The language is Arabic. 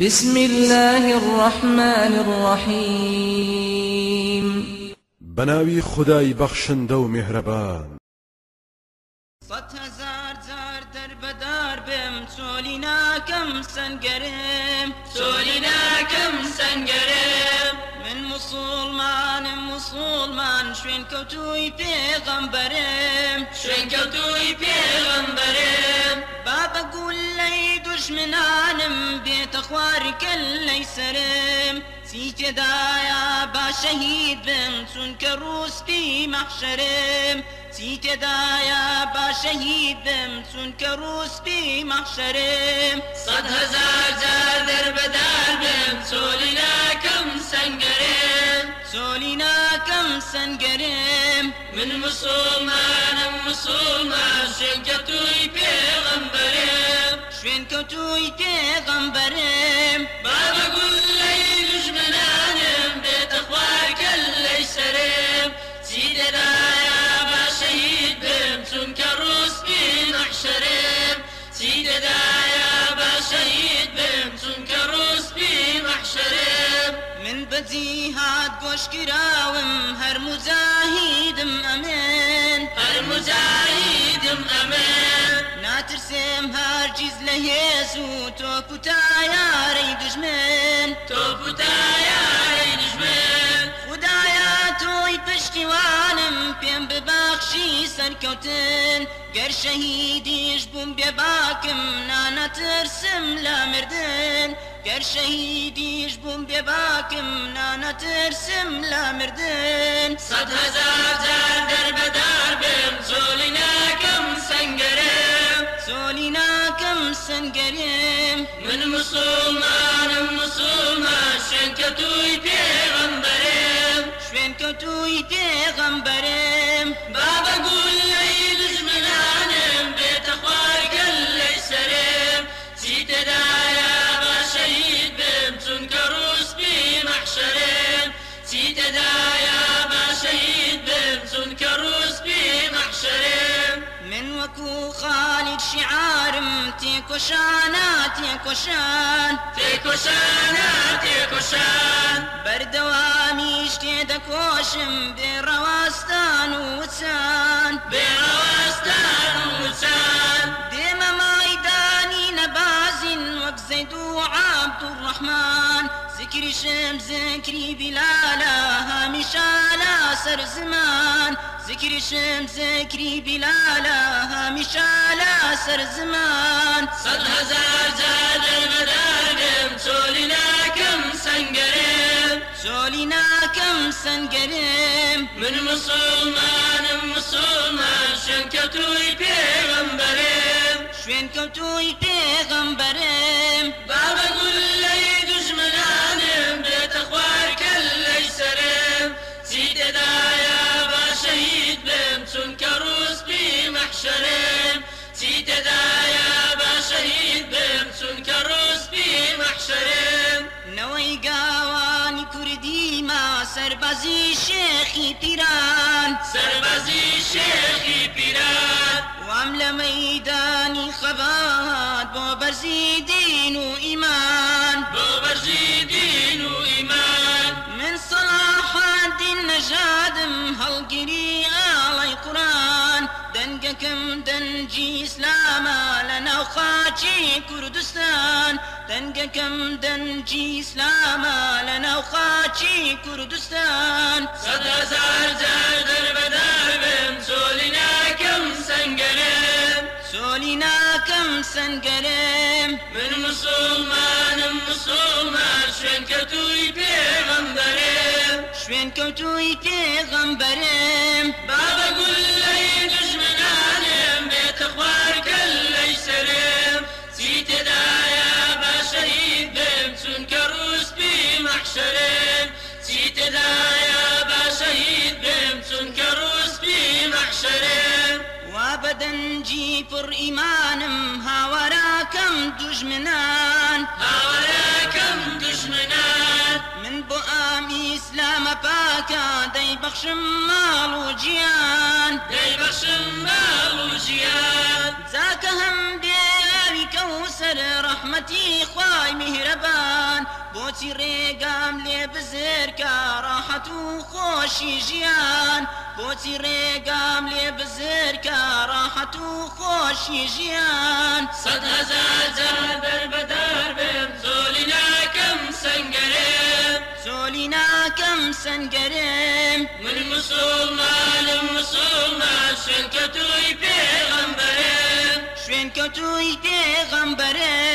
بسم الله الرحمن الرحيم. بناوي خداي بخشن دو مهربان. صد هزار زار در بدار بم سولی ناکم سنگرم سولی ناکم سنگرم. من مسلمان مسلمان شوين كوتوي پیغمبرم شوين كوتوي پیغمبرم دشمنانم بيت اخوار كل سرم سيتي دايا با شهيد بم في محشرم. سيتي دايا با شهيد بم كروس في محشرم. صد هزار جار در بدار بم سولينا كم سنگرم. سولينا كم سنگرم. من مسلمان مسلمان شنكتوي پیغمبرم شنكتوي پیغمبرم بابا قول لي دشمنانم بيت اخوار كل سرم سيد دايا با شهيد بم. سون كروس في محشرم سيد دايا با شهيد بم. سون كروس في محشرم من بجيهات گوش کراوم هر مجاهدم أمان ne Yesu toputa yarey düşmen toputa yarey düşmen Hudaya toy piştivanım pem bebakşi serkotun Ger şehidiş bum bebakım nana tırsım la mirdin Ger şehidiş bum bebakım nana tırsım la mirdin Sad hazar zar derbedar bim zulina Resulina kimsen gelim? Men musulmanım musulman Şen kötüy peygamberim. Şen kötüy peygamberim. وەکو خالد شعارم تێکۆشانە تێکۆشان تێکۆشانە تێکۆشان بەردەوامیش تێدەکۆشم بێڕەواستان و وچان بێڕەواستان و وچان دێمە مایدانی نەبازین وەک زەید و عەبدوڕەحمان ذکریشم ذکری بلالە هەمیشە لە سەر زمان. ذكرشم ذكري بلالا هامشا لا سر زمان صد هزار زاد المدارم سولنا كم سنقرم سولنا كم سنقرم من مسلمان مسلمان شنكتوي بيغمبرم شنكتوي بيغمبرم بابا قول مەحشەرم چیتەدایە با شەهید بم چونکە ڕوسبی مەحشەرم نەوەی گاوانی کوردی ما سەربەزی شێخی پیران. سەربەزی شێخی پیران. وام لە مەیدانی خەبات بۆ بەرزی دین و ئیمان بۆ بەرزی دین دەنگەکەم دەنجی ئیسلامە لە ناو خاچی کوردستان دەنگەکەم دەنجی ئیسلامە لە ناو خاچی کوردستان. سەد هەزار جار دەربەدار بم چۆلی ناکەم سنگەرم. چۆلی ناکەم سنگەرم. من مسلمانم مسلمان شوێنکە توی پێغەمبەرم. شوێن کەوتوی پێغەمبەرم. بابە وا بەدەنجی پڕ ئیمانم هاوەراکەم دوژمنان. هاوەراکەم دوژمنان. من بۆ ئامی ئیسلامە پاکە دەیبەخشم ماڵ و گیان دەیبەخشم ماڵ و گیان جاکە هەم بێ ئاوی رحمتي خواي مهربان. بوتي ريقام لي بزركا راحت وخوشي جيان بوتي ريقام لي بزركا راحت وخوشي جيان صد هزازا بربدار بم زولنا كم سنقرم زولنا كم سنقرم من مسلمان مسلمان شنكتوي بيغمبرم شوين كتوي بيغمبرم